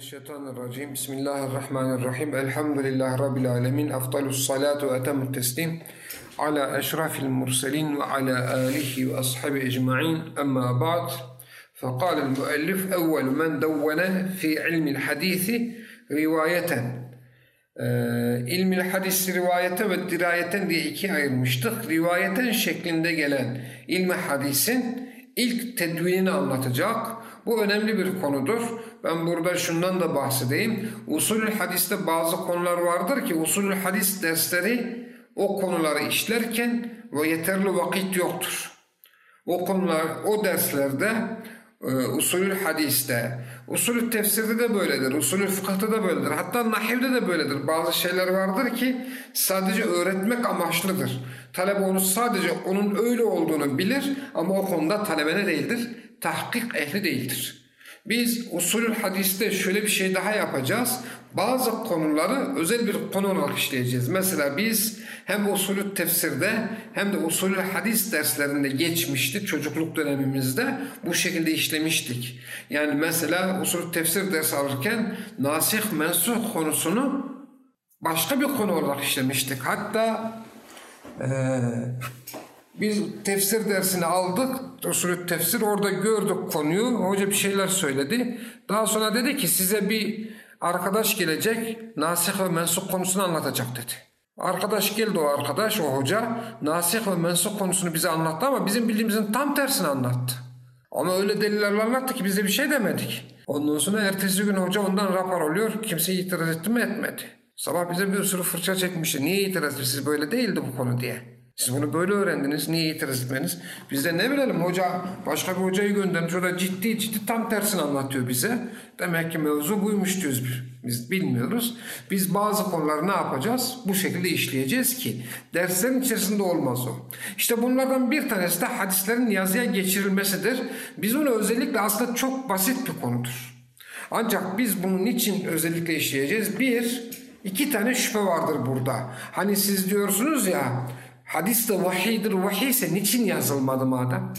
الشيطان الرجيم. بسم الله الرحمن الرحيم. الحمد لله رب العالمين. أفضل الصلاة وأتم التسليم على أشرف المرسلين وعلى آله وأصحابه أجمعين. أما بعد فقال المؤلف أول من دون في علم الحديث رواية. آه، علم الحديث رواية ودراية dirayeten diye ikiye ayırmıştık. Rivayeten şeklinde gelen ilmi hadisin ilk tedvinini anlatacak. Bu önemli bir konudur. Ben burada şundan da bahsedeyim. Usulü hadiste bazı konular vardır ki usulü hadis dersleri o konuları işlerken ve yeterli vakit yoktur. O konular, o derslerde e, usulü hadiste, usulü tefsirde de böyledir, usulü fıkıhta da böyledir. Hatta nahivde de böyledir. Bazı şeyler vardır ki sadece öğretmek amaçlıdır. Talebe onu sadece onun öyle olduğunu bilir ama o konuda talebene değildir, tahkik ehli değildir. Biz usulü hadiste şöyle bir şey daha yapacağız. Bazı konuları özel bir konu olarak işleyeceğiz. Mesela biz hem usulü tefsirde hem de usulü hadis derslerinde geçmiştik çocukluk dönemimizde bu şekilde işlemiştik. Yani mesela usulü tefsir dersi alırken nasih mensuh konusunu başka bir konu olarak işlemiştik. Hatta ee, biz tefsir dersini aldık. Usulü tefsir orada gördük konuyu. Hoca bir şeyler söyledi. Daha sonra dedi ki size bir arkadaş gelecek. Nasih ve mensup konusunu anlatacak dedi. Arkadaş geldi o arkadaş, o hoca. Nasih ve mensup konusunu bize anlattı ama bizim bildiğimizin tam tersini anlattı. Ama öyle delillerle anlattı ki biz de bir şey demedik. Ondan sonra ertesi gün hoca ondan rapor oluyor. Kimse itiraz etti mi etmedi. Sabah bize bir sürü fırça çekmişti. Niye itiraz? Siz böyle değildi bu konu diye. Siz bunu böyle öğrendiniz. Niye itiraz etmeniz? Biz de ne bilelim hoca başka bir hocayı göndermiş. O da ciddi ciddi tam tersini anlatıyor bize. Demek ki mevzu buymuş diyoruz biz bilmiyoruz. Biz bazı konuları ne yapacağız? Bu şekilde işleyeceğiz ki derslerin içerisinde olmaz o. İşte bunlardan bir tanesi de hadislerin yazıya geçirilmesidir. Biz onu özellikle aslında çok basit bir konudur. Ancak biz bunun için özellikle işleyeceğiz. Bir, iki tane şüphe vardır burada. Hani siz diyorsunuz ya Hadis de vahiydir. Vahiy ise niçin yazılmadı madem?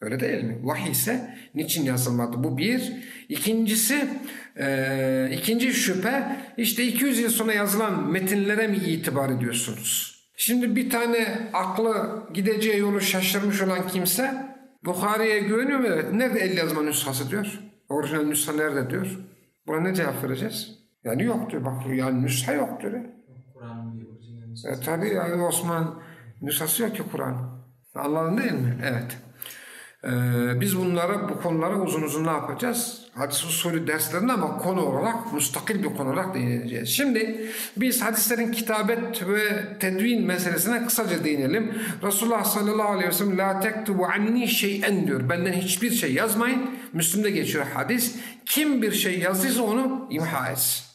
Öyle değil mi? Vahiy ise niçin yazılmadı? Bu bir. İkincisi, e, ikinci şüphe işte 200 yıl sonra yazılan metinlere mi itibar ediyorsunuz? Şimdi bir tane aklı gideceği yolu şaşırmış olan kimse Bukhari'ye güveniyor mu? Evet. Nerede el yazma nüshası diyor? Orijinal nüsha nerede diyor? Buna ne cevap vereceğiz? Yani yok diyor. Bak yani nüsha yok diyor. Kur'an'ın bir orijinal nüshası. E, tabii yani Osman Nüshası yok ki Kur'an. Anladın değil mi? Evet. Ee, biz bunlara, bu konulara uzun uzun ne yapacağız? Hadis usulü derslerinde ama konu olarak, müstakil bir konu olarak değineceğiz. Şimdi biz hadislerin kitabet ve tedvin meselesine kısaca değinelim. Resulullah sallallahu aleyhi ve sellem la tektubu anni şeyen diyor. Benden hiçbir şey yazmayın. Müslüm'de geçiyor hadis. Kim bir şey yazdıysa onu imha etsin.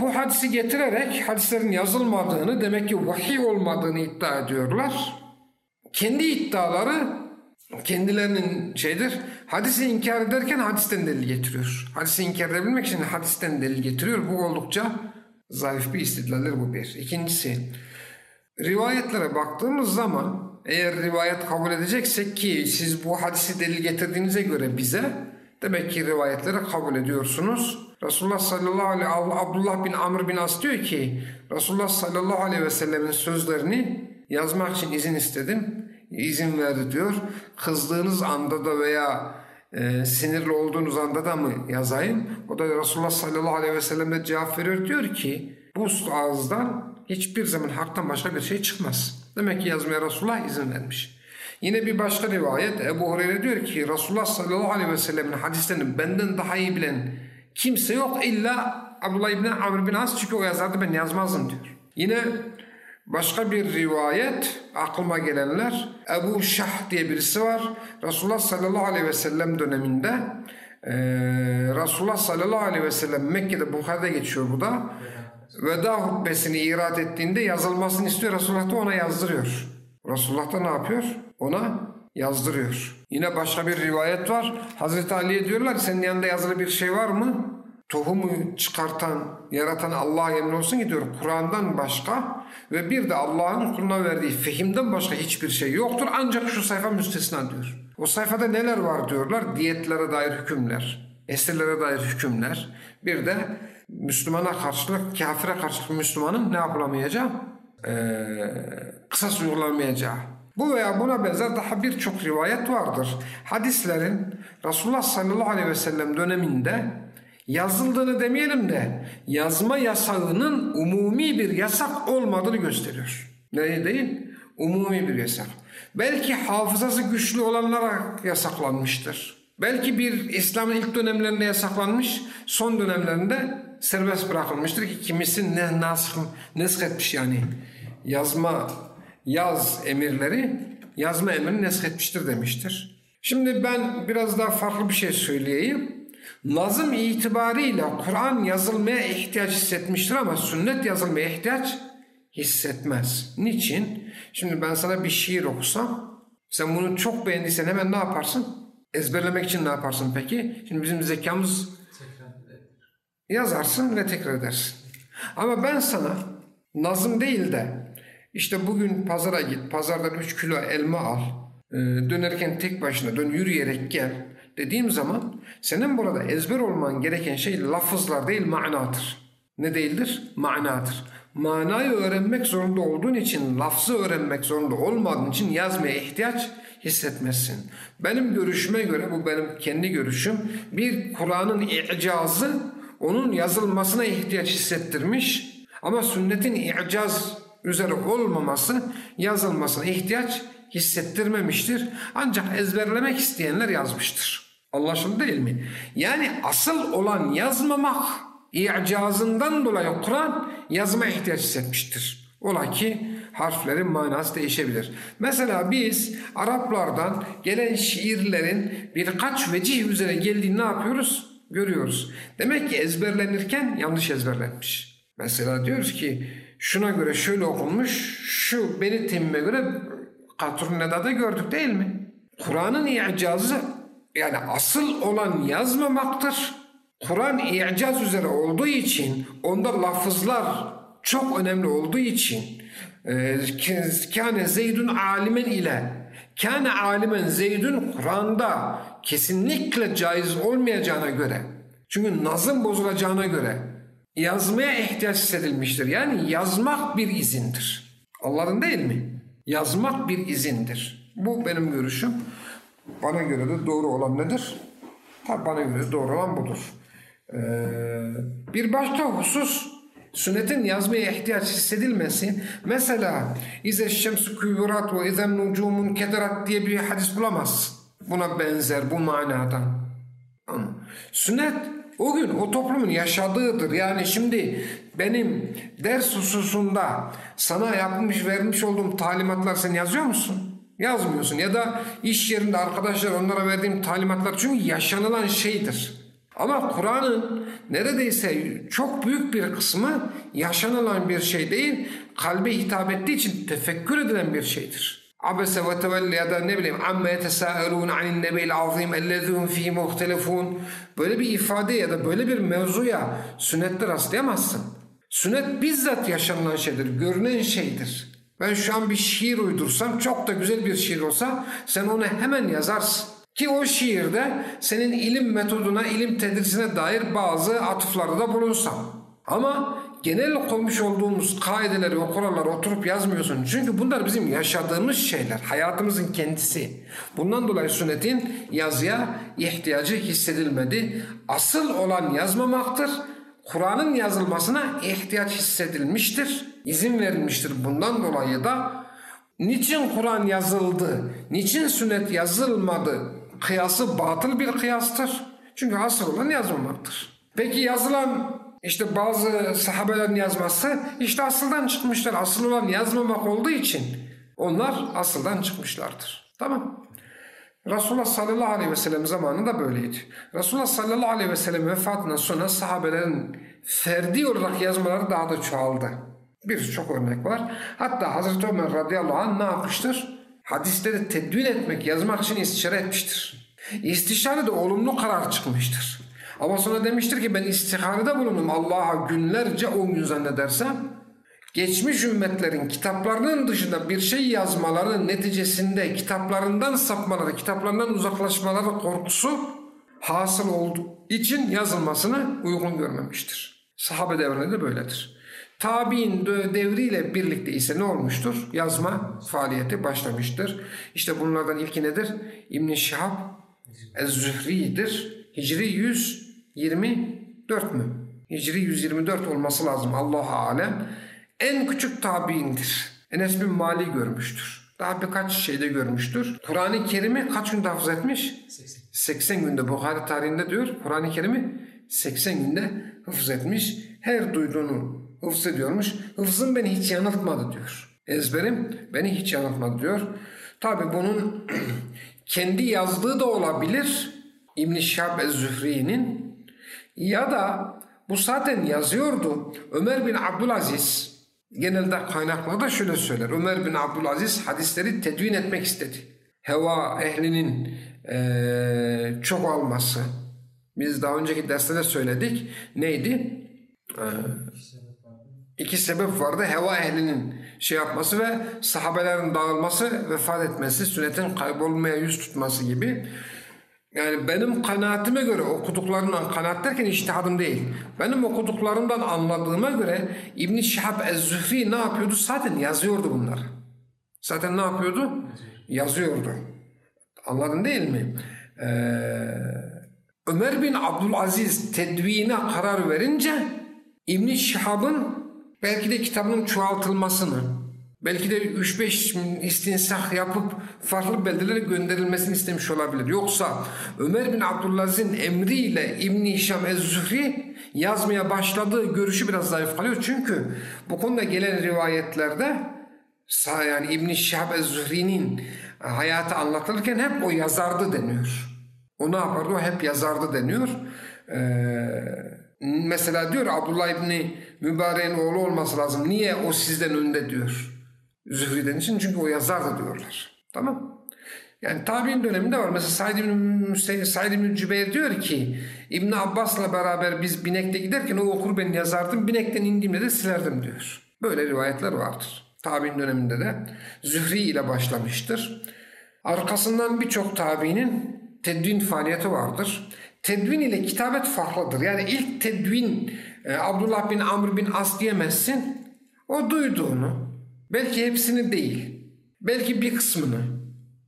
Bu hadisi getirerek hadislerin yazılmadığını demek ki vahiy olmadığını iddia ediyorlar. Kendi iddiaları kendilerinin şeydir. Hadisi inkar ederken hadisten delil getiriyor. Hadisi inkar edebilmek için hadisten delil getiriyor. Bu oldukça zayıf bir istidlaldir bu bir. İkincisi rivayetlere baktığımız zaman eğer rivayet kabul edeceksek ki siz bu hadisi delil getirdiğinize göre bize demek ki rivayetleri kabul ediyorsunuz. Resulullah sallallahu aleyhi Abdullah bin Amr bin As diyor ki Resulullah sallallahu aleyhi ve sellemin sözlerini yazmak için izin istedim. İzin verdi diyor. Kızdığınız anda da veya e, sinirli olduğunuz anda da mı yazayım? O da Resulullah sallallahu aleyhi ve sellem de cevap veriyor diyor ki bu ağızdan hiçbir zaman haktan başka bir şey çıkmaz. Demek ki yazmaya Resulullah izin vermiş. Yine bir başka rivayet Ebu Hureyre diyor ki Resulullah sallallahu aleyhi ve sellemin hadislerini benden daha iyi bilen Kimse yok illa Abdullah İbni Amr bin As çünkü o yazardı ben yazmazdım diyor. Yine başka bir rivayet aklıma gelenler Ebu Şah diye birisi var. Resulullah sallallahu aleyhi ve sellem döneminde e, Resulullah sallallahu aleyhi ve sellem Mekke'de Bukhari'de geçiyor bu da. Veda hutbesini irat ettiğinde yazılmasını istiyor. Resulullah da ona yazdırıyor. Resulullah da ne yapıyor? Ona yazdırıyor. Yine başka bir rivayet var. Hazreti Ali'ye diyorlar senin yanında yazılı bir şey var mı? Tohumu çıkartan, yaratan Allah'a yemin olsun ki diyor Kur'an'dan başka ve bir de Allah'ın kuluna verdiği fehimden başka hiçbir şey yoktur. Ancak şu sayfa müstesna diyor. O sayfada neler var diyorlar? Diyetlere dair hükümler. esirlere dair hükümler, bir de Müslümana karşılık, kafire karşılık Müslümanın ne yapılamayacağı, ee, kısas uygulanmayacağı. Bu veya buna benzer daha birçok rivayet vardır. Hadislerin Resulullah sallallahu aleyhi ve sellem döneminde yazıldığını demeyelim de yazma yasağının umumi bir yasak olmadığını gösteriyor. Ne değil? Umumi bir yasak. Belki hafızası güçlü olanlara yasaklanmıştır. Belki bir İslam'ın ilk dönemlerinde yasaklanmış, son dönemlerinde serbest bırakılmıştır ki kimisi ne nasıl nesk etmiş yani yazma yaz emirleri yazma emrini nesk etmiştir demiştir. Şimdi ben biraz daha farklı bir şey söyleyeyim. Nazım itibariyle Kur'an yazılmaya ihtiyaç hissetmiştir ama sünnet yazılmaya ihtiyaç hissetmez. Niçin? Şimdi ben sana bir şiir okusam sen bunu çok beğendiysen hemen ne yaparsın? Ezberlemek için ne yaparsın peki? Şimdi bizim zekamız yazarsın ve tekrar edersin. Ama ben sana nazım değil de işte bugün pazara git, pazardan 3 kilo elma al, e, dönerken tek başına dön, yürüyerek gel dediğim zaman senin burada ezber olman gereken şey lafızlar değil manadır. Ne değildir? Manadır. Manayı öğrenmek zorunda olduğun için, lafzı öğrenmek zorunda olmadığın için yazmaya ihtiyaç hissetmezsin. Benim görüşüme göre, bu benim kendi görüşüm, bir Kur'an'ın icazı onun yazılmasına ihtiyaç hissettirmiş ama sünnetin icaz üzere olmaması yazılmasına ihtiyaç hissettirmemiştir. Ancak ezberlemek isteyenler yazmıştır. Anlaşıldı değil mi? Yani asıl olan yazmamak icazından dolayı Kur'an yazma ihtiyaç hissetmiştir. Ola ki harflerin manası değişebilir. Mesela biz Araplardan gelen şiirlerin birkaç vecih üzere geldiğini ne yapıyoruz? Görüyoruz. Demek ki ezberlenirken yanlış ezberlenmiş. Mesela diyoruz ki şuna göre şöyle okunmuş, şu beni temmime göre Katruneda'da gördük değil mi? Kur'an'ın icazı yani asıl olan yazmamaktır. Kur'an icaz üzere olduğu için onda lafızlar çok önemli olduğu için e, kâne zeydun alimen ile kâne alimen zeydun Kur'an'da kesinlikle caiz olmayacağına göre çünkü nazım bozulacağına göre yazmaya ihtiyaç hissedilmiştir. Yani yazmak bir izindir. Allah'ın değil mi? Yazmak bir izindir. Bu benim görüşüm. Bana göre de doğru olan nedir? Tabi bana göre doğru olan budur. Ee, bir başka husus sünnetin yazmaya ihtiyaç hissedilmesi. Mesela İze şemsu küvurat ve izen nucumun kederat diye bir hadis bulamaz. Buna benzer bu manadan. Sünnet o gün o toplumun yaşadığıdır. Yani şimdi benim ders hususunda sana yapmış vermiş olduğum talimatlar sen yazıyor musun? Yazmıyorsun. Ya da iş yerinde arkadaşlar onlara verdiğim talimatlar çünkü yaşanılan şeydir. Ama Kur'an'ın neredeyse çok büyük bir kısmı yaşanılan bir şey değil, kalbe hitap ettiği için tefekkür edilen bir şeydir. Abese ve tevelli ya da ne bileyim amme yetesâelûn anin nebe'il azîm ellezîhum fîhî muhtelefûn böyle bir ifade ya da böyle bir mevzuya sünnette rastlayamazsın. Sünnet bizzat yaşanılan şeydir, görünen şeydir. Ben şu an bir şiir uydursam çok da güzel bir şiir olsa sen onu hemen yazarsın. Ki o şiirde senin ilim metoduna, ilim tedrisine dair bazı atıflarda bulunsam. Ama genel koymuş olduğumuz kaideleri ve kuralları oturup yazmıyorsun. Çünkü bunlar bizim yaşadığımız şeyler. Hayatımızın kendisi. Bundan dolayı sünnetin yazıya ihtiyacı hissedilmedi. Asıl olan yazmamaktır. Kur'an'ın yazılmasına ihtiyaç hissedilmiştir. izin verilmiştir. Bundan dolayı da niçin Kur'an yazıldı, niçin sünnet yazılmadı kıyası batıl bir kıyastır. Çünkü asıl olan yazmamaktır. Peki yazılan işte bazı sahabelerin yazması işte asıldan çıkmışlar. Asıl olan yazmamak olduğu için onlar asıldan çıkmışlardır. Tamam. Resulullah sallallahu aleyhi ve sellem zamanında böyleydi. Resulullah sallallahu aleyhi ve sellem vefatından sonra sahabelerin ferdi olarak yazmaları daha da çoğaldı. Birçok örnek var. Hatta Hazreti Ömer radıyallahu anh ne yapmıştır? Hadisleri tedvin etmek, yazmak için istişare etmiştir. İstişare de olumlu karar çıkmıştır. Ama sonra demiştir ki ben istiharede bulundum Allah'a günlerce on gün zannedersem geçmiş ümmetlerin kitaplarının dışında bir şey yazmaları neticesinde kitaplarından sapmaları, kitaplarından uzaklaşmaları korkusu hasıl olduğu için yazılmasını uygun görmemiştir. Sahabe devrinde de böyledir. Tabi'in devriyle birlikte ise ne olmuştur? Yazma faaliyeti başlamıştır. İşte bunlardan ilki nedir? İbn-i Şihab Ez-Zühri'dir. Hicri 124 mü? Hicri 124 olması lazım. Allah alem. En küçük tabiindir. Enes bin Mali görmüştür. Daha birkaç şeyde görmüştür. Kur'an-ı Kerim'i kaç günde hafız etmiş? 80. 80 günde Bukhari tarihinde diyor. Kur'an-ı Kerim'i 80 günde hafız etmiş. Her duyduğunu hıfz ediyormuş. Hıfzım beni hiç yanıltmadı diyor. Ezberim beni hiç yanıltmadı diyor. Tabi bunun kendi yazdığı da olabilir. İbn-i Şahab Ez-Zühri'nin ya da bu zaten yazıyordu. Ömer bin Abdülaziz genelde kaynaklarda şöyle söyler. Ömer bin Abdülaziz hadisleri tedvin etmek istedi. Heva ehlinin ee, çok alması. Biz daha önceki derste de söyledik. Neydi? Ee, iki sebep vardı. Heva ehlinin şey yapması ve sahabelerin dağılması, vefat etmesi, sünnetin kaybolmaya yüz tutması gibi. Yani benim kanaatime göre okuduklarından kanaat derken iştihadım değil. Benim okuduklarımdan anladığıma göre İbn Şihab Ez-Zühri ne yapıyordu? Zaten yazıyordu bunları. Zaten ne yapıyordu? Yazıyordu. Anladın değil mi? Ee, Ömer bin Abdülaziz tedvine karar verince İbn Şihab'ın belki de kitabının çoğaltılmasını, belki de 3-5 istinsah yapıp farklı beldelere gönderilmesini istemiş olabilir. Yoksa Ömer bin Abdülaziz'in emriyle İbn-i Hişam Ez-Zuhri yazmaya başladığı görüşü biraz zayıf kalıyor. Çünkü bu konuda gelen rivayetlerde yani İbn-i Şihab Ez-Zuhri'nin hayatı anlatılırken hep o yazardı deniyor. O ne yapardı? O hep yazardı deniyor. Ee, mesela diyor Abdullah İbni Mübarek'in oğlu olması lazım. Niye o sizden önde diyor. Zühri'den için çünkü o yazardı diyorlar. Tamam yani tabi'in döneminde var. Mesela Said İbni, Said İbni Cübeyr diyor ki İbni Abbas'la beraber biz binekte giderken o okur ben yazardım. Binekten indiğimde de silerdim diyor. Böyle rivayetler vardır. Tabi'in döneminde de Zühri ile başlamıştır. Arkasından birçok tabi'nin tedvin faaliyeti vardır tedvin ile kitabet farklıdır. Yani ilk tedvin e, Abdullah bin Amr bin As diyemezsin. O duyduğunu, belki hepsini değil, belki bir kısmını,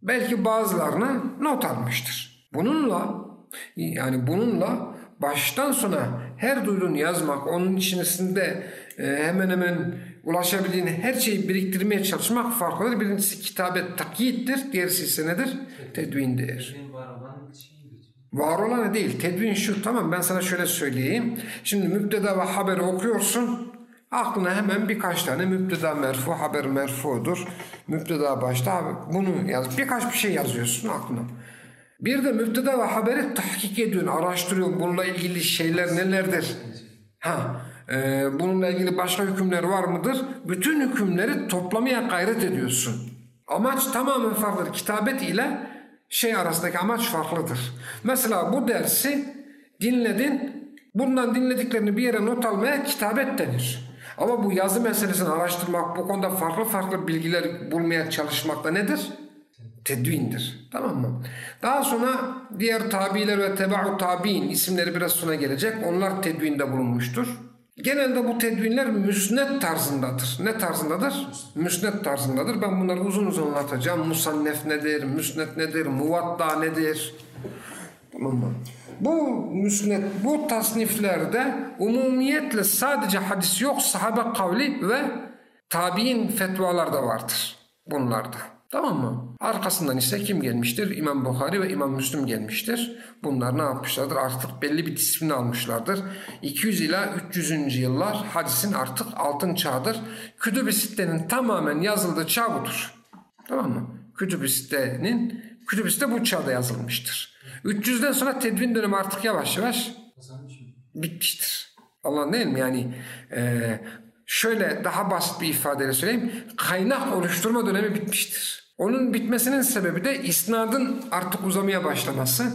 belki bazılarını not almıştır. Bununla yani bununla baştan sona her duyduğunu yazmak, onun içerisinde e, hemen hemen ulaşabildiğin her şeyi biriktirmeye çalışmak farklıdır. Birincisi kitabet takyittir, diğerisi ise nedir? Tedvindir. Var olanı değil. Tedvin şu tamam ben sana şöyle söyleyeyim. Şimdi müpteda ve haberi okuyorsun. Aklına hemen birkaç tane müpteda merfu, haber merfudur. Müpteda başta bunu yaz. Birkaç bir şey yazıyorsun aklına. Bir de müpteda ve haberi tahkik ediyorsun, araştırıyorsun. Bununla ilgili şeyler nelerdir? Ha, e, bununla ilgili başka hükümler var mıdır? Bütün hükümleri toplamaya gayret ediyorsun. Amaç tamamen farklı. Kitabet ile şey arasındaki amaç farklıdır. Mesela bu dersi dinledin, bundan dinlediklerini bir yere not almaya kitabet denir. Ama bu yazı meselesini araştırmak, bu konuda farklı farklı bilgiler bulmaya çalışmak da nedir? Tedvindir. Tamam mı? Daha sonra diğer tabiler ve teba'u tabi'in isimleri biraz sonra gelecek. Onlar tedvinde bulunmuştur. Genelde bu tedvinler müsnet tarzındadır. Ne tarzındadır? Müsnet tarzındadır. Ben bunları uzun uzun anlatacağım. Musannef nedir? Müsnet nedir? Muvatta nedir? Tamam mı? Bu müsnet, bu tasniflerde umumiyetle sadece hadis yok, sahabe kavli ve tabi'in fetvalar da vardır bunlarda. Tamam mı? Arkasından ise kim gelmiştir? İmam Bukhari ve İmam Müslim gelmiştir. Bunlar ne yapmışlardır? Artık belli bir disiplini almışlardır. 200 ila 300. yıllar hadisin artık altın çağıdır. Kütüb-i Sitte'nin tamamen yazıldığı çağ budur. Tamam mı? Kütüb-i Sitte'nin Kütüb-i Sitte bu çağda yazılmıştır. 300'den sonra tedvin dönemi artık yavaş yavaş bitmiştir. Allah değil mi? Yani e, şöyle daha basit bir ifadeyle söyleyeyim. Kaynak oluşturma dönemi bitmiştir. Onun bitmesinin sebebi de isnadın artık uzamaya başlaması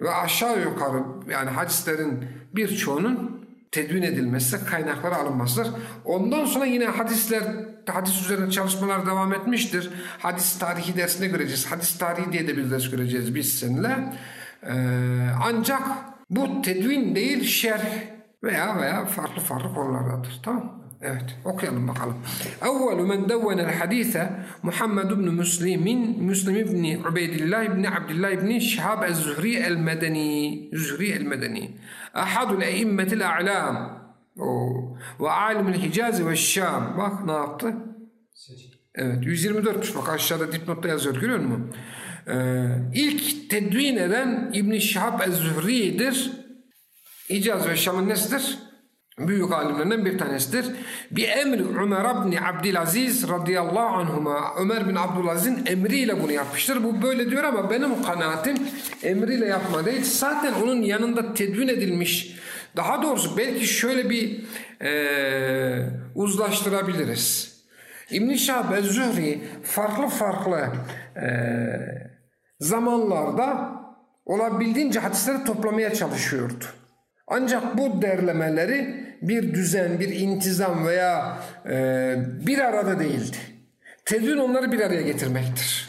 ve aşağı yukarı yani hadislerin birçoğunun tedvin edilmesi, kaynaklara alınmasıdır. Ondan sonra yine hadisler, hadis üzerine çalışmalar devam etmiştir. Hadis tarihi dersinde göreceğiz. Hadis tarihi diye de bir ders göreceğiz biz seninle. Ee, ancak bu tedvin değil şerh veya veya farklı farklı konulardadır. Tamam Evet okuyalım bakalım. Evvelu men devvenel hadise Muhammed ibn Müslim'in Müslim ibn Ubeydillah ibn Abdullah ibn Şihab el-Zuhri el-Medeni Zuhri el-Medeni Ahadul eimmetil a'lam ve alimul Hicaz ve Şam. Bak ne yaptı? Evet 124'müş bak aşağıda dipnotta yazıyor görüyor musun? Ee, ilk tedvin eden İbn Şihab el-Zuhri'dir. Hicaz ve Şam'ın nesidir? Büyük alimlerinden bir tanesidir. Bir emri Ömer ibn Abdülaziz radıyallahu anhuma Ömer bin Abdülaziz'in emriyle bunu yapmıştır. Bu böyle diyor ama benim kanaatim emriyle yapma değil. Zaten onun yanında tedvin edilmiş. Daha doğrusu belki şöyle bir e, uzlaştırabiliriz. İbn-i Şahab Zühri farklı farklı e, zamanlarda olabildiğince hadisleri toplamaya çalışıyordu. Ancak bu derlemeleri bir düzen, bir intizam veya e, bir arada değildi. Tedvin onları bir araya getirmektir.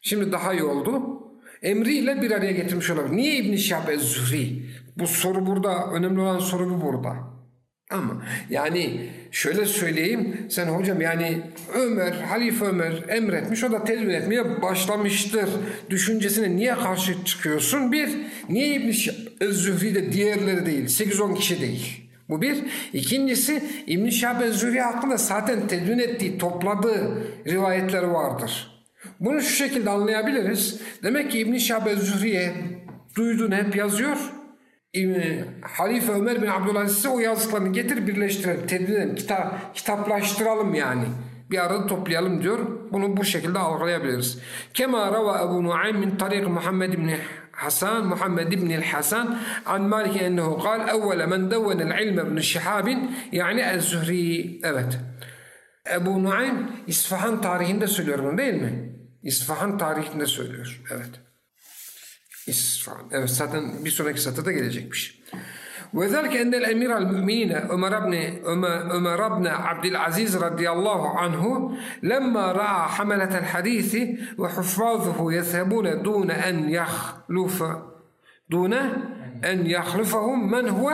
Şimdi daha iyi oldu. Emriyle bir araya getirmiş olabilir. Niye İbn-i Şahab Zühri? Bu soru burada, önemli olan soru bu burada. Ama yani şöyle söyleyeyim sen hocam yani Ömer, Halife Ömer emretmiş o da tedbir etmeye başlamıştır düşüncesine niye karşı çıkıyorsun? Bir, niye İbn Zühri de diğerleri değil 8-10 kişi değil. Bu bir. İkincisi İbn-i Şahab Zühri hakkında zaten tedvin ettiği, topladığı rivayetler vardır. Bunu şu şekilde anlayabiliriz. Demek ki İbn-i Şahab Zühri'ye duyduğunu hep yazıyor Halife Ömer bin Abdülaziz'e o yazdıklarını getir birleştirelim, tedbir kitap, kitaplaştıralım yani. Bir arada toplayalım diyor. Bunu bu şekilde algılayabiliriz. Kema rava Ebu Nuaym min tarik Muhammed ibn Hasan Muhammed ibn Hasan an Malik ennehu kal evvele men devvenel ilme ibn Şihabin yani el-Zuhri. Evet. Ebu Nuaym İsfahan tarihinde söylüyor bunu değil mi? İsfahan tarihinde söylüyor. Evet. İsfahan. Evet zaten bir sonraki satırda gelecekmiş. وذلك أن الأمير المؤمنين عمر بن عمر بن عبد العزيز رضي الله عنه لما رأى حملة الحديث وحفاظه يذهبون دون أن يخلف دون أن يخلفهم من هو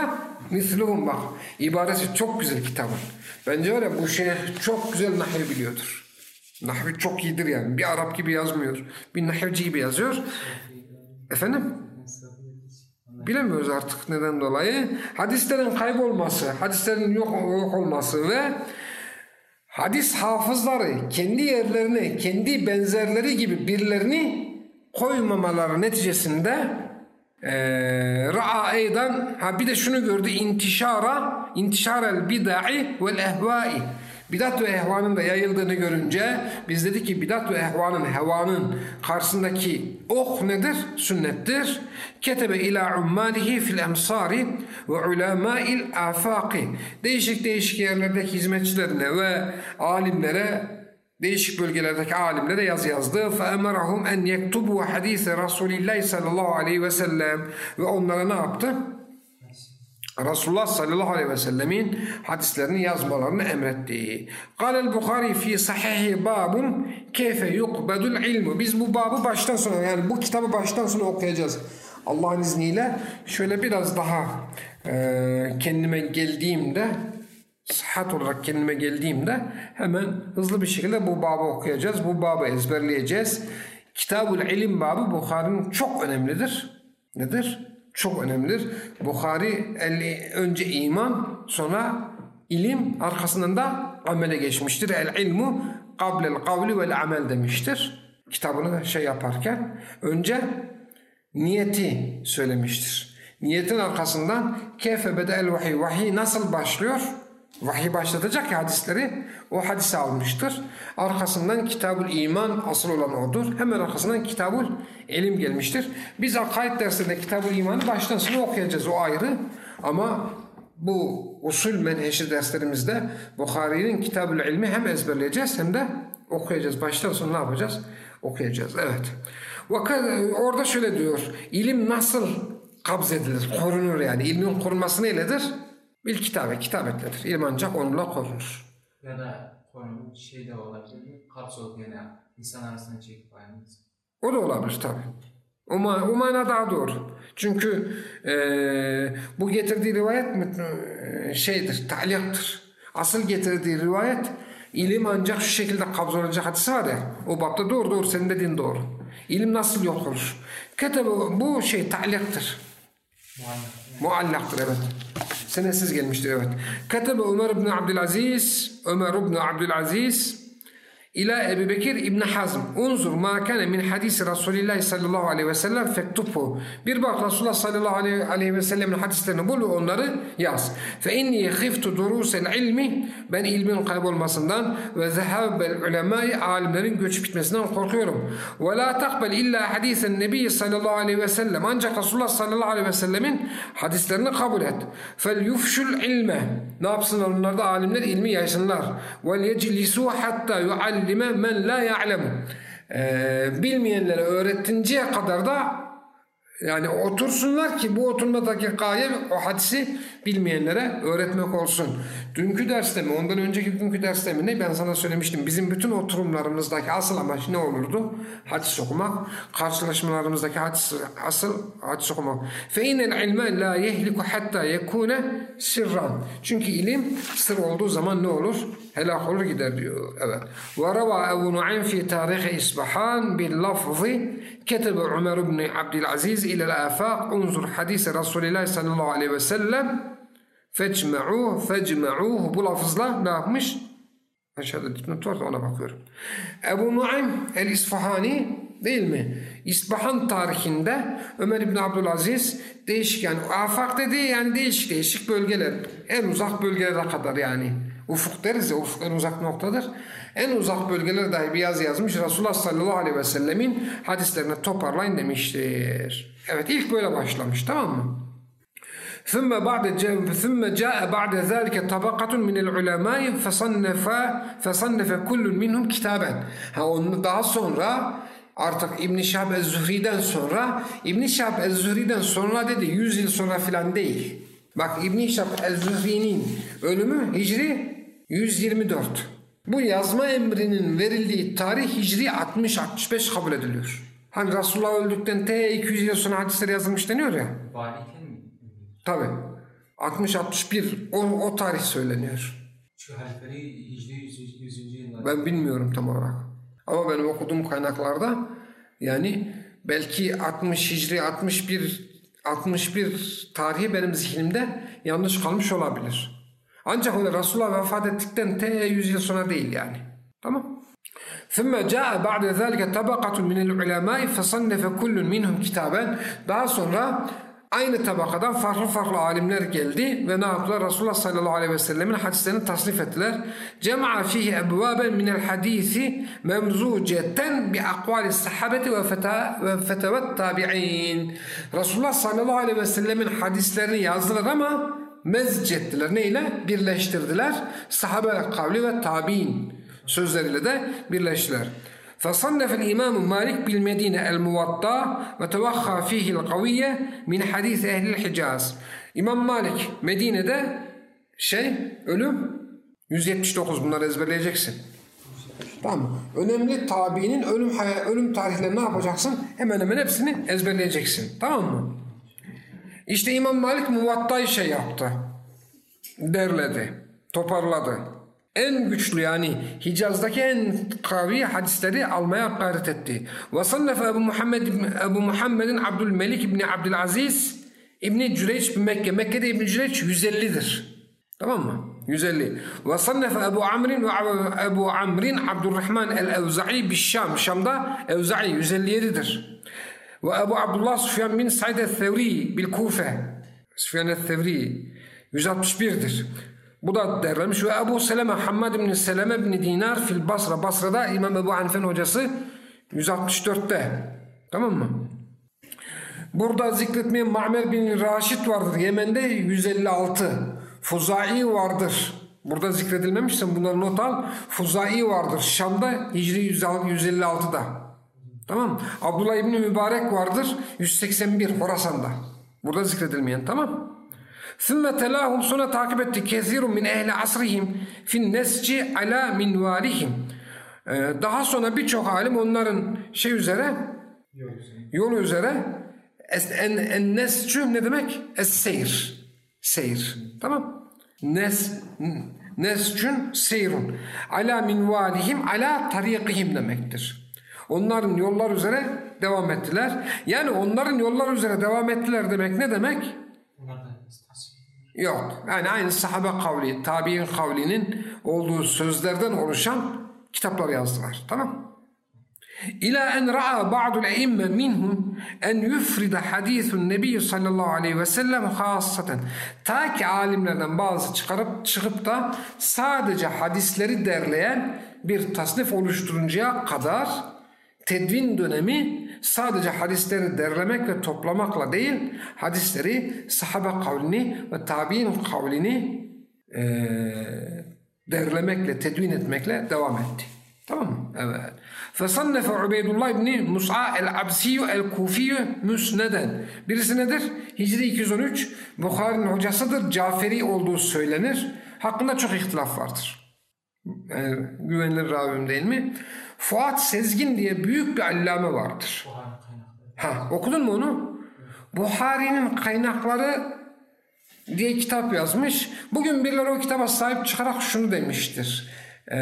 مثلهم bak ibaresi çok güzel kitabın. Bence var ya bu şey çok güzel nahvi biliyordur. Nahvi çok iyidir yani. Bir Arap gibi yazmıyor. Bir nahivci gibi yazıyor. Efendim? Bilemiyoruz artık neden dolayı. Hadislerin kaybolması, hadislerin yok, yok olması ve hadis hafızları kendi yerlerine, kendi benzerleri gibi birilerini koymamaları neticesinde e, ra'a eydan ha bir de şunu gördü intişara intişarel bidai vel ehvai bidat ve ehvanın da yayıldığını görünce biz dedik ki bidat ve ehvanın, hevanın karşısındaki ok nedir? Sünnettir. Ketebe ila ummalihi fil emsari ve ulamâil afaki. Değişik değişik yerlerdeki hizmetçilerine ve alimlere değişik bölgelerdeki alimlere yaz yazdı. فَاَمَرَهُمْ en يَكْتُبُوا حَد۪يثَ رَسُولِ اللّٰهِ sallallahu aleyhi ve sellem ve onlara ne yaptı? Resulullah sallallahu aleyhi ve sellemin hadislerini yazmalarını emretti. Kâlel Bukhari fi sahihi babun keyfe yukbedul ilmu. Biz bu babı baştan sona yani bu kitabı baştan sona okuyacağız. Allah'ın izniyle şöyle biraz daha e, kendime geldiğimde sıhhat olarak kendime geldiğimde hemen hızlı bir şekilde bu babı okuyacağız. Bu babı ezberleyeceğiz. Kitabul ilim babı Bukhari'nin çok önemlidir. Nedir? Çok önemlidir. Bukhari önce iman sonra ilim arkasından da amele geçmiştir. El ilmu qablel kavli vel amel demiştir. Kitabını şey yaparken önce niyeti söylemiştir. Niyetin arkasından kefe bedel vahiy. Vahiy nasıl başlıyor? Vahiy başlatacak ya hadisleri o hadisi almıştır. Arkasından kitabul iman asıl olan odur. Hemen arkasından kitabul ilim gelmiştir. Biz akaid dersinde kitabul imanı baştan sona okuyacağız o ayrı. Ama bu usul menheşi derslerimizde Bukhari'nin kitabul ilmi hem ezberleyeceğiz hem de okuyacağız. Baştan sona ne yapacağız? Okuyacağız. Evet. Orada şöyle diyor. İlim nasıl kabz edilir, korunur yani. İlmin korunması neyledir? Bil kitabe, kitabetledir. İlim ancak onunla korunur. Ya da konu şey de olabilir. Kapsa olup yani insan arasına çekip ayırması. O da olabilir tabi. O, ma o mana daha doğru. Çünkü eee, bu getirdiği rivayet eee, şeydir, ta'liyaktır. Asıl getirdiği rivayet ilim ancak şu şekilde kabzolunacak hadisi var ya. O bapta doğru doğru senin dediğin doğru. İlim nasıl yok olur? Ketebe bu şey ta'liyaktır. Muallak. Muallaktır evet. Senesiz gelmiştir evet. Ketebe Ömer ibn Abdülaziz Ömer ibn Abdülaziz İlâ Ebu Bekir İbni Hazm. Unzur ma kâne min hadisi Resulillah sallallahu aleyhi ve sellem fektubhu bir bak Resulullah sallallahu aleyhi, ve sellemin hadislerini bul onları yaz. Fe inni khiftu durusel ilmi ben ilmin kaybolmasından ve zehabel ulemai alimlerin göçüp gitmesinden korkuyorum. Ve la takbel illa hadisen nebi sallallahu aleyhi ve sellem. Ancak Resulullah sallallahu aleyhi ve sellemin hadislerini kabul et. Fel yufşul ilme. Ne yapsınlar onlar da alimler ilmi yaysınlar. Ve yeclisu hatta yuallime men la ya'lemu Ee, bilmeyenlere öğretinceye kadar da yani otursunlar ki bu oturmadaki gaye o hadisi bilmeyenlere öğretmek olsun. Dünkü derste mi ondan önceki günkü derste mi ne ben sana söylemiştim. Bizim bütün oturumlarımızdaki asıl amaç ne olurdu? Hadis okumak. Karşılaşmalarımızdaki hadis, asıl hadis okumak. Fe inel ilme la yehliku hatta yekune sirran. Çünkü ilim sır olduğu zaman ne olur? Helak olur gider diyor. Evet. Ve rava Ebu Nuaym fi tarihi İsbahan bil lafzı ketebe Ömer ibn Abdülaziz ile el-afaq unzur hadise Resulullah sallallahu aleyhi ve sellem fecme'uh fecme'uh bu lafızla ne yapmış? Aşağıda dipnot var da ona bakıyorum. Ebu Nuaym el-İsfahani değil mi? İsfahan tarihinde Ömer İbni Abdülaziz değişik yani afak dediği yani değişik değişik bölgeler. En uzak bölgelere kadar yani. Ufuk deriz ya ufuk en uzak noktadır. En uzak bölgelere dahi bir yazı yazmış. Resulullah sallallahu aleyhi ve sellemin hadislerini toparlayın demiştir. Evet ilk böyle başlamış tamam mı? ثم بعد ثم جاء بعد ذلك طبقة من العلماء فصنف فصنف كل منهم كتابا. Ha onu daha sonra artık İbn Şahab ez-Zuhri'den sonra İbn Şahab ez-Zuhri'den sonra dedi 100 yıl sonra filan değil. Bak İbn Şahab ez-Zuhri'nin ölümü Hicri 124. Bu yazma emrinin verildiği tarih Hicri 60-65 kabul ediliyor. Hani Resulullah öldükten T 200 yıl sonra hadisler yazılmış deniyor ya. Valiyken mi? Tabi. 60-61 o, o tarih söyleniyor. Şu halifeleri Hicri 100. 100. yıllarda. Ben bilmiyorum tam olarak. Ama benim okuduğum kaynaklarda yani belki 60 Hicri 61 61 tarihi benim zihnimde yanlış kalmış olabilir. Ancak öyle Resulullah vefat ettikten T 100 yıl sonra değil yani. Tamam. ثم جاء بعد ذلك طبقة من العلماء فصنف كل منهم كتابا daha sonra aynı tabakadan farklı farklı alimler geldi ve ne yaptılar? Resulullah sallallahu aleyhi ve sellemin hadislerini tasnif ettiler. Cema'a fihi ebvaben minel hadisi memzuceten bi akvali sahabeti ve feta ve fetevet tabi'in. Resulullah sallallahu aleyhi ve sellemin hadislerini yazdılar ama mezcettiler. Neyle? Birleştirdiler. Sahabe kavli ve tabi'in sözleriyle de birleştiler. فصنف الإمام مالك بالمدينة الموطأ وتوخى فيه القوية من حديث أهل الحجاز İmam Malik Medine'de şey ölüm 179 bunları ezberleyeceksin. Tamam. Önemli tabiinin ölüm hay- ölüm tarihlerini ne yapacaksın? Hemen hemen hepsini ezberleyeceksin. Tamam mı? İşte İmam Malik muvattayı şey yaptı. Derledi. Toparladı. En güçlü yani Hicaz'daki en kavi hadisleri almaya gayret etti. Ve sannefe Ebu Muhammed Ebu Muhammed'in Abdülmelik İbni Abdülaziz İbni Cüreyç Mekke. Mekke'de İbni Cüreyç 150'dir. Tamam mı? 150. Ve sannefe Ebu Amrin ve Ebu Amrin Abdurrahman el-Evza'i Şam. Şam'da Evza'i 157'dir. Ve Ebu Abdullah Sufyan bin Said el-Thevri bil Kufe. Sufyan el-Thevri 161'dir. Bu da derlemiş. Ve Ebu Seleme Hammad bin Seleme bin Dinar fil Basra. Basra'da İmam Ebu Hanife'nin hocası 164'te. Tamam mı? Burada zikretmeyen Ma'mer bin Raşid vardır. Yemen'de 156. Fuzai vardır. Burada zikredilmemişse bunları not al. Fuzai vardır. Şam'da Hicri 156'da. Tamam mı? Abdullah İbni Mübarek vardır. 181 Horasan'da. Burada zikredilmeyen tamam ثم تلاهم sonra takip etti kesirun min ehli asrihim fin nesci ala minvalihim. Ee, daha sonra birçok alim onların şey üzere Yok üzerine. Yol üzere es, en, en nesçü ne demek? Es seyir. Seyir. Tamam. Nes nesçün seyrun. Ala minvalihim ala tarikihim demektir. Onların yollar üzere devam ettiler. Yani onların yollar üzere devam ettiler demek ne demek? Yok. Yani aynı sahabe kavli, tabi'in kavlinin olduğu sözlerden oluşan kitaplar yazdılar. Tamam İlâ en ra'a ba'dul e'imme minhum en yufride hadîthun nebiyyü sallallahu aleyhi ve sellem hasaten. Ta ki alimlerden bazı çıkarıp çıkıp da sadece hadisleri derleyen bir tasnif oluşturuncaya kadar tedvin dönemi sadece hadisleri derlemek ve toplamakla değil, hadisleri sahabe kavlini ve tabi'in kavlini eee derlemekle, tedvin etmekle devam etti. Tamam mı? Evet. Fesannefe Ubeydullah ibni Mus'a el-Absiyu el-Kufiyu müsneden. Birisi nedir? Hicri 213. Bukhari'nin hocasıdır. Caferi olduğu söylenir. Hakkında çok ihtilaf vardır. Yani güvenilir ravim değil mi? Fuat Sezgin diye büyük bir allame vardır. Ha, okudun mu onu? Buhari'nin kaynakları diye kitap yazmış. Bugün birileri o kitaba sahip çıkarak şunu demiştir. Ee,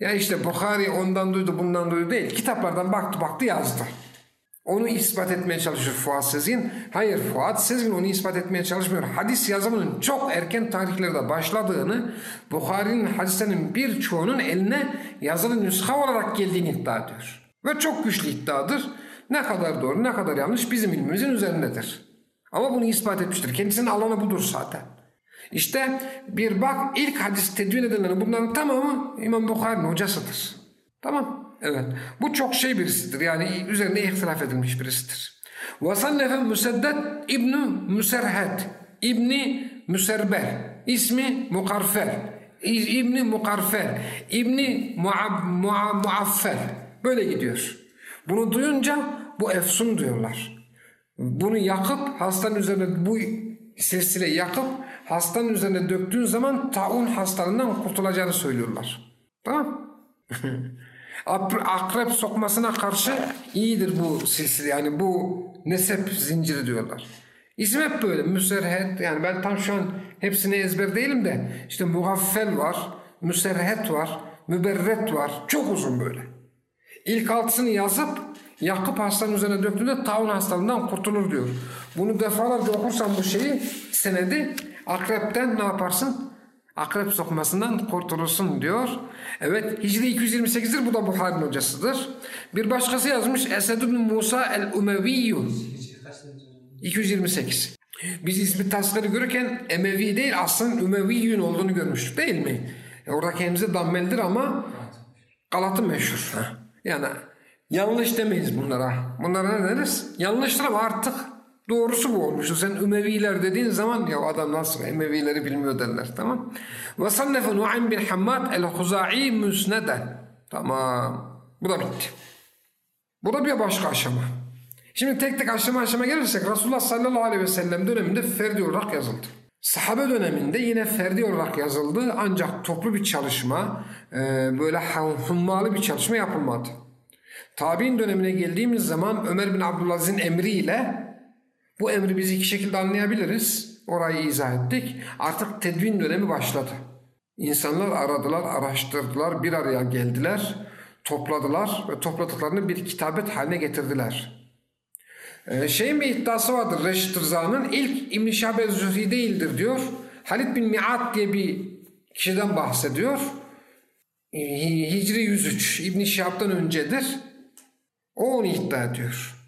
ya işte Bukhari ondan duydu bundan duydu değil. Kitaplardan baktı baktı yazdı. Onu ispat etmeye çalışıyor Fuat Sezgin. Hayır Fuat Sezgin onu ispat etmeye çalışmıyor. Hadis yazımının çok erken tarihlerde başladığını, Bukhari'nin hadislerinin birçoğunun eline yazılı nüsha olarak geldiğini iddia ediyor. Ve çok güçlü iddiadır. Ne kadar doğru ne kadar yanlış bizim ilmimizin üzerindedir. Ama bunu ispat etmiştir. Kendisinin alanı budur zaten. İşte bir bak ilk hadis tedvin edilenlerin bunların tamamı İmam Bukhari'nin hocasıdır. Tamam. Evet. Bu çok şey birisidir. Yani üzerine ihtilaf edilmiş birisidir. Vasannefe Müseddet İbni Müserhet İbni Müserber İsmi Mukarfer İbni Mukarfer İbni Muab, Muab, Muaffer Böyle gidiyor. Bunu duyunca bu efsun diyorlar. Bunu yakıp hastanın üzerine bu silsile yakıp hastanın üzerine döktüğün zaman taun hastalığından kurtulacağını söylüyorlar. Tamam Akrep sokmasına karşı iyidir bu silsile yani bu nesep zinciri diyorlar. İsim hep böyle müserhet yani ben tam şu an hepsini ezber değilim de işte mugaffel var, müserhet var, müberret var çok uzun böyle. İlk altısını yazıp yakıp hastanın üzerine döktüğünde taun hastalığından kurtulur diyor. Bunu defalarca okursan bu şeyi senedi akrepten ne yaparsın? Akrep sokmasından kurtulursun diyor. Evet Hicri 228'dir bu da Buhari'nin hocasıdır. Bir başkası yazmış Esed ibn Musa önce? 228. Biz ismi tasları görürken Emevi değil aslında Ümeviyyün olduğunu görmüştük değil mi? E orada kendimize dammelidir ama Galat'ı meşhur. Yani yanlış demeyiz bunlara. Bunlara ne deriz? Yanlıştır ama artık doğrusu bu olmuştu. Sen Ümeviler dediğin zaman ya adam nasıl Emevileri bilmiyor derler tamam. Ve sannefe Nuaym bin Hammad el-Huza'i müsneden. Tamam. Bu da bitti. Bu da bir başka aşama. Şimdi tek tek aşama aşama gelirsek Resulullah sallallahu aleyhi ve sellem döneminde ferdi olarak yazıldı. Sahabe döneminde yine ferdi olarak yazıldı ancak toplu bir çalışma e, böyle hummalı bir çalışma yapılmadı. Tabi'in dönemine geldiğimiz zaman Ömer bin Abdülaziz'in emriyle bu emri biz iki şekilde anlayabiliriz. Orayı izah ettik. Artık tedvin dönemi başladı. İnsanlar aradılar, araştırdılar, bir araya geldiler, topladılar ve topladıklarını bir kitabet haline getirdiler. Ee, şeyin bir iddiası vardır Reşit Rıza'nın ilk İbn-i Zühri değildir diyor. Halid bin Mi'at diye bir kişiden bahsediyor. Hicri 103 İbn-i Şahab'dan öncedir. O onu iddia ediyor.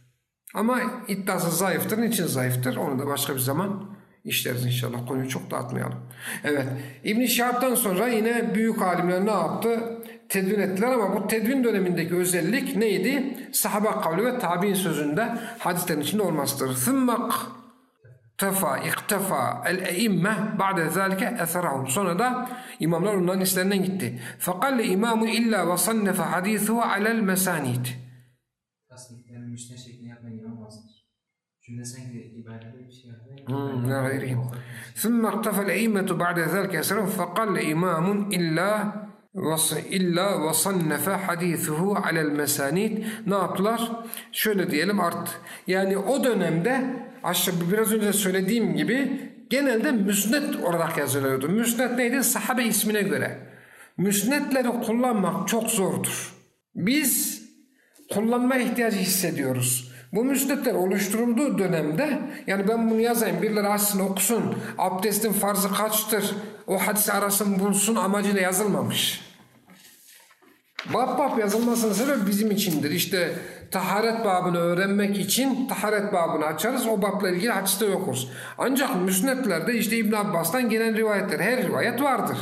Ama iddiası zayıftır. Niçin zayıftır? Onu da başka bir zaman işleriz inşallah. Konuyu çok dağıtmayalım. Evet. İbn Şahab'dan sonra yine büyük alimler ne yaptı? Tedvin ettiler ama bu tedvin dönemindeki özellik neydi? Sahaba kavli ve tabi'in sözünde hadislerin içinde olmasıdır. Sımmak tefa iktefa el eimme ba'de zalike eserahum. Sonra da imamlar onların işlerinden gitti. Fekalle imamu illa ve sannefe hadithu alel mesanid. Tasniflenmişten şey gayrihim. ثم اقتفى الأئمة بعد ذلك أسرهم فقال إمام إلا Vas- illa vasannefe hadithuhu alel mesanid ne yaptılar? Şöyle diyelim art. Yani o dönemde aşağı biraz önce söylediğim gibi genelde müsnet olarak yazılıyordu. Müsnet neydi? Sahabe ismine göre. Müsnetleri kullanmak çok zordur. Biz kullanma ihtiyacı hissediyoruz. Bu müsnetler oluşturulduğu dönemde yani ben bunu yazayım birileri açsın okusun abdestin farzı kaçtır o hadis arasın bulsun amacıyla yazılmamış. Bab bab yazılmasının sebebi bizim içindir. İşte taharet babını öğrenmek için taharet babını açarız. O babla ilgili hadiste okuruz. Ancak müsnetlerde işte İbn Abbas'tan gelen rivayetler her rivayet vardır.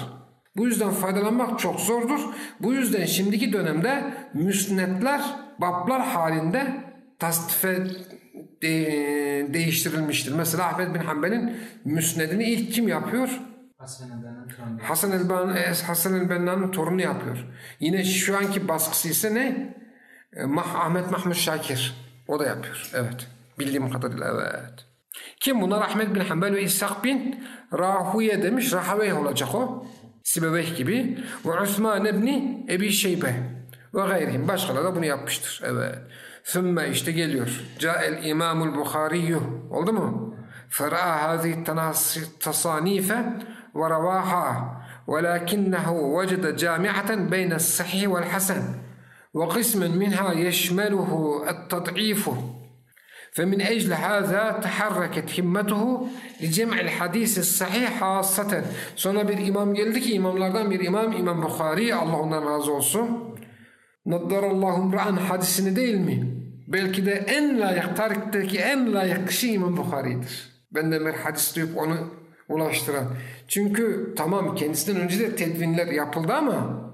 Bu yüzden faydalanmak çok zordur. Bu yüzden şimdiki dönemde müsnetler bablar halinde tasdife de- değiştirilmiştir. Mesela Ahmet bin Hanbel'in müsnedini ilk kim yapıyor? Hasan torunu. Hasan el Hasan el Benna'nın torunu yapıyor. Yine şu anki baskısı ise ne? E, Mah Ahmet Mahmud Şakir. O da yapıyor. Evet. Bildiğim kadarıyla evet. Kim bunlar? Ahmet bin Hanbel ve İshak bin Rahuye demiş. Rahaveyh olacak o. Sibeveyh gibi. Ve Osman ibni Ebi Şeybe. Ve gayrihim. Başkaları da bunu yapmıştır. Evet. Sümme işte geliyor. Ca'el İmamul Bukhariyyuh. Oldu mu? فرأى هذه التناص- التصانيف ورواها ولكنه وجد جامعة بين الصحيح والحسن وقسما منها يشمله التضعيف فمن أجل هذا تحركت همته لجمع الحديث الصحيح خاصة Sonra bir imam geldi ki imamlardan bir imam İmam Bukhari Allah ondan razı olsun. Naddarallahu ra'an hadisini değil mi? Belki de en layık tarikteki en layık kişi İmam Bukhari'dir. Benden bir hadis duyup onu ulaştıran. Çünkü tamam kendisinden önce de tedvinler yapıldı ama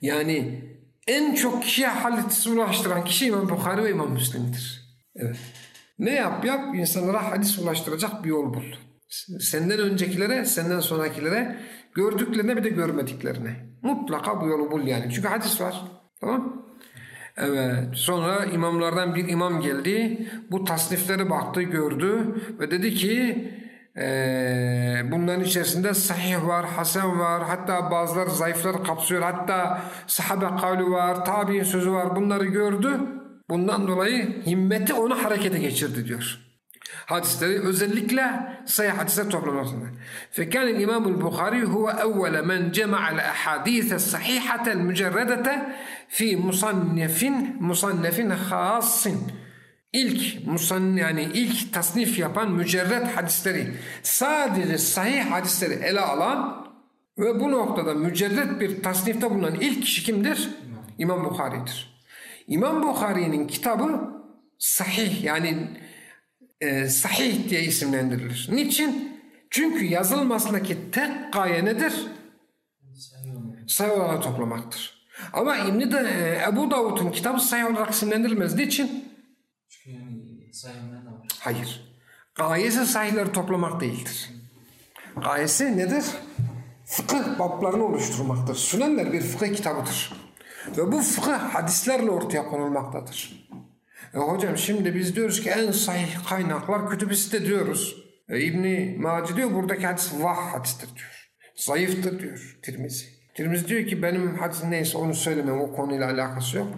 yani en çok kişiye hadis ulaştıran kişi İmam Bukhari ve İmam Müslim'dir. Evet. Ne yap yap insanlara hadis ulaştıracak bir yol bul. Senden öncekilere, senden sonrakilere gördüklerine bir de görmediklerine. Mutlaka bu yolu bul yani. Çünkü hadis var. Tamam Evet. Sonra imamlardan bir imam geldi. Bu tasniflere baktı, gördü ve dedi ki eee, bunların içerisinde sahih var, hasen var, hatta bazıları zayıfları kapsıyor, hatta sahabe kavli var, tabi'in sözü var. Bunları gördü. Bundan dolayı himmeti onu harekete geçirdi diyor Hadisleri özellikle sayı hadisler toplamasında. فكان الإمام البخاري هو أول من جمع الأحاديث الصحيحة المجردة في مصنف مصنف خاص İlk musan yani ilk tasnif yapan mücerred hadisleri sadece sahih hadisleri ele alan ve bu noktada mücerred bir tasnifte bulunan ilk kişi kimdir? İmam Bukhari'dir. İmam Bukhari'nin kitabı sahih yani e, sahih diye isimlendirilir. Niçin? Çünkü yazılmasındaki tek gaye nedir? Sayı olarak toplamaktır. Ama İbn de e, Ebu Davud'un kitabı sayı olarak isimlendirilmez. Niçin? Çünkü yani sayımlar da var. Hayır. Gayesi sahihleri toplamak değildir. Gayesi nedir? Fıkıh bablarını oluşturmaktır. Sünenler bir fıkıh kitabıdır. Ve bu fıkıh hadislerle ortaya konulmaktadır. E hocam şimdi biz diyoruz ki en sahih kaynaklar kütüb-i site diyoruz. E İbni Maci diyor buradaki hadis vah hadistir diyor. Zayıftır diyor Tirmizi. Tirmizi diyor ki benim hadis neyse onu söylemem o konuyla alakası yok.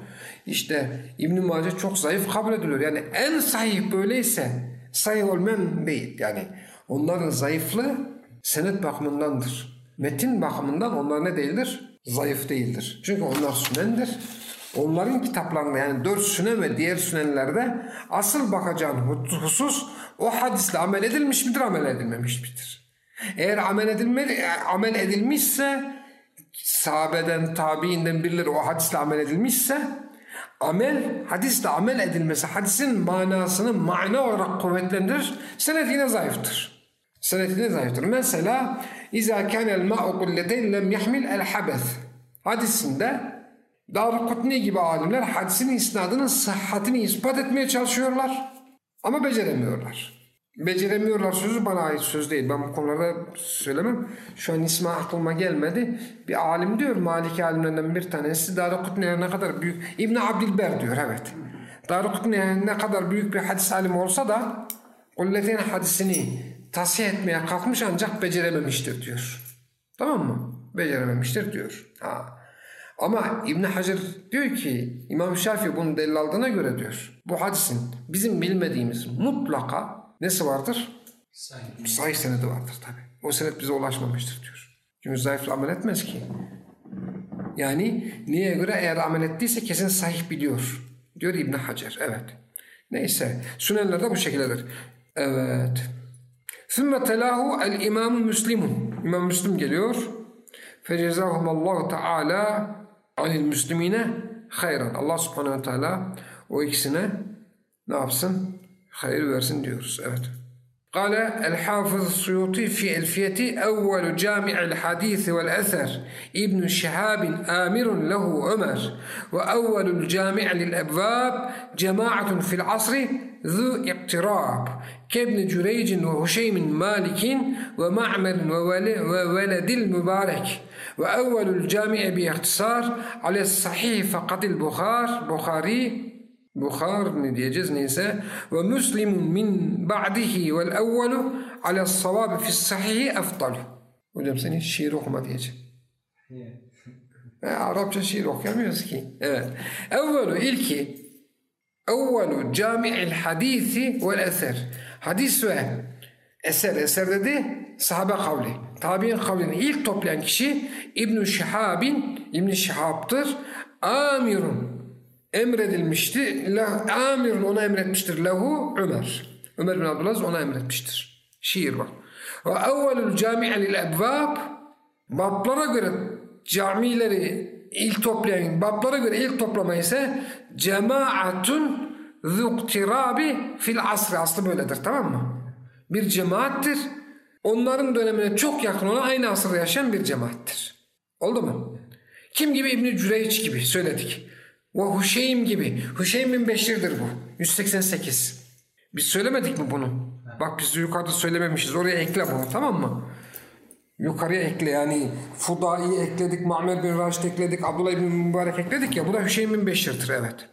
İşte İbn Mace çok zayıf kabul ediliyor. Yani en sahih böyleyse sahih olmayan değil. Yani onların zayıflığı senet bakımındandır. Metin bakımından onlar ne değildir? Zayıf değildir. Çünkü onlar sünendir. Onların kitaplarında yani dört sünen ve diğer sünenlerde asıl bakacağın husus o hadisle amel edilmiş midir, amel edilmemiş midir? Eğer amel, edilmedi, amel edilmişse sahabeden, tabiinden birileri o hadisle amel edilmişse amel, hadisle amel edilmesi hadisin manasını mana olarak kuvvetlendirir. Senet yine zayıftır. Senet yine zayıftır. Mesela kânel ma'u kulleten lem yahmil el habeth hadisinde Darukutni gibi alimler hadisin isnadının sıhhatini ispat etmeye çalışıyorlar ama beceremiyorlar. Beceremiyorlar sözü bana ait söz değil. Ben bu konularda söylemem. Şu an ismi aklıma gelmedi. Bir alim diyor, Maliki alimlerinden bir tanesi. Darukutni'ye ne kadar büyük, İbn Abdilber diyor evet. Darukutni'ye ne kadar büyük bir hadis alimi olsa da Kulletin hadisini tasih etmeye kalkmış ancak becerememiştir diyor. Tamam mı? Becerememiştir diyor. Ha. Ama İbn Hacer diyor ki İmam Şafii bunu delil aldığına göre diyor. Bu hadisin bizim bilmediğimiz mutlaka nesi vardır? Sahih, Sahih senedi vardır tabi. O senet bize ulaşmamıştır diyor. Çünkü zayıfla amel etmez ki. Yani niye göre eğer amel ettiyse kesin sahih biliyor. Diyor İbn Hacer. Evet. Neyse. Sünenler de bu şekildedir. Evet. Sümme telahu el imam Müslimun. İmam Müslim geliyor. Fecezahum Allahu Teala عَنِ الْمُسْلِمِينَ hayran. Allah subhanehu ve teala o ikisine ne yapsın? Hayır versin diyoruz. Evet. قال الحافظ السيوطي في ألفيته أول جامع الحديث والأثر ابن شهاب آمر له عمر وأول الجامع للأبواب جماعة في العصر ذو اقتراب كابن جريج وهشيم مالك ومعمر وول- وولد المبارك وأول الجامع باختصار على الصحيح فقط البخار بخاري بخار من يجز نساء ومسلم من بعده والأول على الصواب في الصحيح أفضل. وجب سني الشيروخ ما ديجي آه، عرب شيروخ يا مسكين. آه، أول إلكي أول جامع الحديث والأثر. حديث واحد. Eser. Eser dedi sahabe kavli. Tabi'in kavlini ilk toplayan kişi İbn-i Şihab'in İbn-i Şihab'tır. Amirun emredilmişti. La, amirun ona emretmiştir. Lehu Ömer. Ömer bin Abdülaziz ona emretmiştir. Şiir var. Ve evvelül cami'e lil ebvab bablara göre camileri ilk toplayan bablara göre ilk toplama ise cemaatun zuktirabi fil asri aslı böyledir tamam mı? Bir cemaattir. Onların dönemine çok yakın olan aynı asırda yaşayan bir cemaattir. Oldu mu? Kim gibi İbn-i Cüreyç gibi söyledik. Ve Huşeym gibi. Huşeym bin Beşir'dir bu. 188. Biz söylemedik mi bunu? Bak biz yukarıda söylememişiz. Oraya ekle bunu tamam mı? Yukarıya ekle yani Fudai'yi ekledik, Ma'mer bin Raşid ekledik, Abdullah bin Mübarek ekledik ya bu da Hüseyin bin Beşir'tir evet.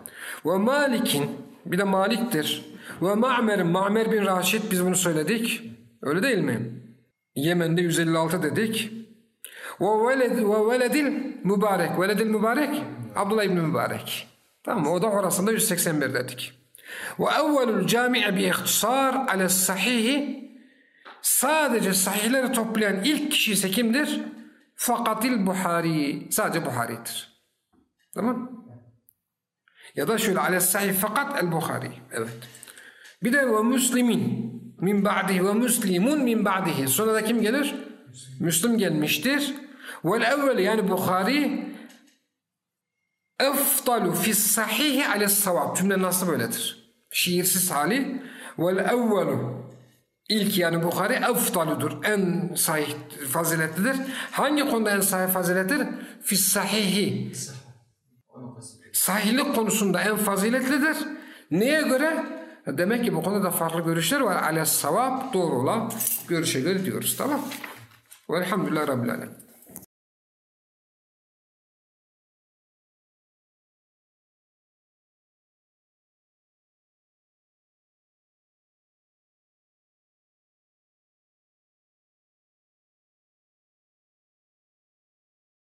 Ve Malik'in bir de Malik'tir. Ve Ma'mer'in Ma'mer bin Raşid biz bunu söyledik. Öyle değil mi? Yemen'de 156 dedik. Ve veled ve veledil mübarek. Veledil mübarek Abdullah ibn Mübarek. Tamam? O da orasında 181 dedik. Ve evvelül cami'e bi ihtisar ale sahihi sadece sahihleri toplayan ilk kişi ise kimdir? Fakatil Buhari. Sadece Buhari'dir. Tamam Ya da şöyle ale sahih fakat el Buhari. Evet. Bir de ve Müslimin min ba'dihi ve Müslimun min ba'dihi. Sonra da kim gelir? Müslim gelmiştir. Vel evvel yani Bukhari eftalu fi sahihi ale savab. Cümle nasıl böyledir? Şiirsiz hali. Vel evvelu İlk yani Bukhari eftaludur. En sahih faziletlidir. Hangi konuda en sahih faziletlidir? Fi sahihi. Sahihlik konusunda en faziletlidir. Neye göre? Demek ki bu konuda farklı görüşler var. Ale savab doğru olan görüşe göre diyoruz. Tamam. Velhamdülillah Rabbil Alem.